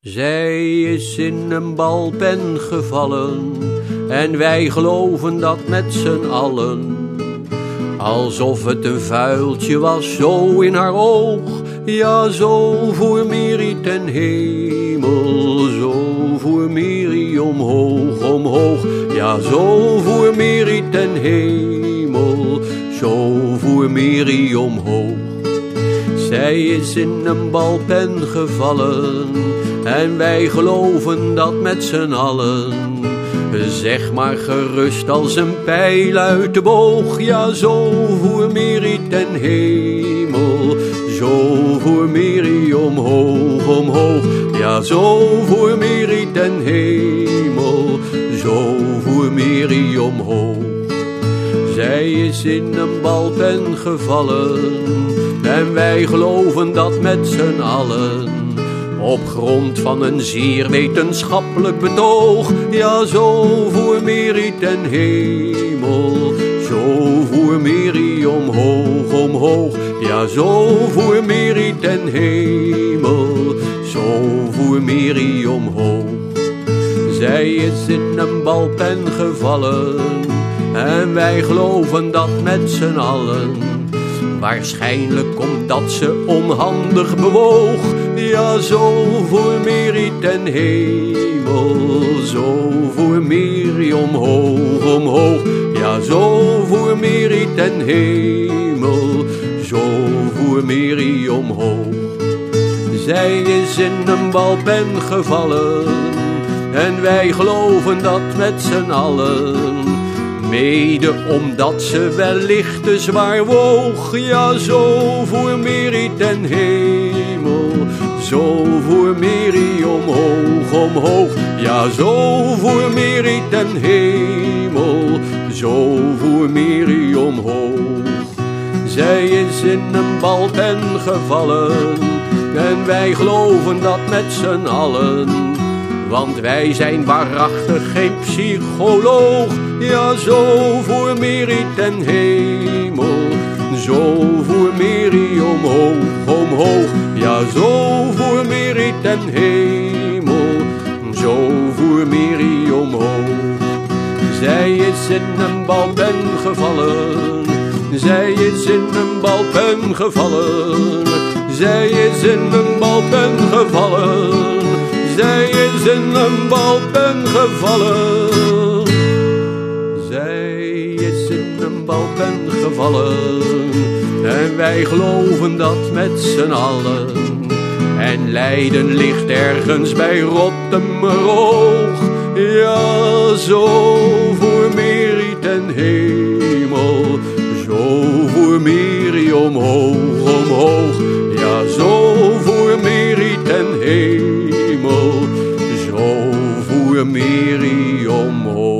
Zij is in een balpen gevallen en wij geloven dat met z'n allen. Alsof het een vuiltje was, zo in haar oog. Ja, zo voer Miri ten hemel, zo voer Miri omhoog, omhoog. Ja, zo voer Miri ten hemel, zo voer Miri omhoog. Zij is in een balpen gevallen en wij geloven dat met z'n allen. Zeg maar gerust als een pijl uit de boog, ja zo voer Miri ten hemel. Zo voer Miri omhoog, omhoog, ja zo voer Miri ten hemel. Zo voer Miri omhoog. Zij is in een balpen gevallen en wij geloven dat met z'n allen. Op grond van een zeer wetenschappelijk betoog, ja zo voer Miri ten hemel. Zo voer Miri omhoog, omhoog, ja zo voer Miri ten hemel. Zo voer Miri omhoog. Zij is in een balpen gevallen en wij geloven dat met z'n allen. Waarschijnlijk omdat ze onhandig bewoog. Ja, zo voor Miri ten hemel. Zo voor Miri omhoog, omhoog. Ja, zo voor Miri ten hemel. Zo voor Miri omhoog. Zij is in een balpen gevallen. En wij geloven dat met z'n allen. Mede omdat ze wellicht te zwaar woog, ja zo voor Miri ten hemel. Zo voor Miri omhoog, omhoog, ja zo voor Miri ten hemel. Zo voor Miri omhoog. Zij is in een balpen gevallen en wij geloven dat met z'n allen. Want wij zijn waarachtig geen psycholoog. Ja, zo voor Miri ten hemel. Zo voor Miri omhoog, omhoog. Ja, zo voor Miri ten hemel. Zo voor Miri omhoog. Zij is in een balpen gevallen. Zij is in een balpen gevallen. Zij is in een balpen gevallen. In een balpen gevallen. Zij is in een balpen gevallen. En wij geloven dat met z'n allen. En lijden ligt ergens bij Rottemeroog. Ja, zo voor Meri ten hemel. Zo voor Meri omhoog. chérie, au.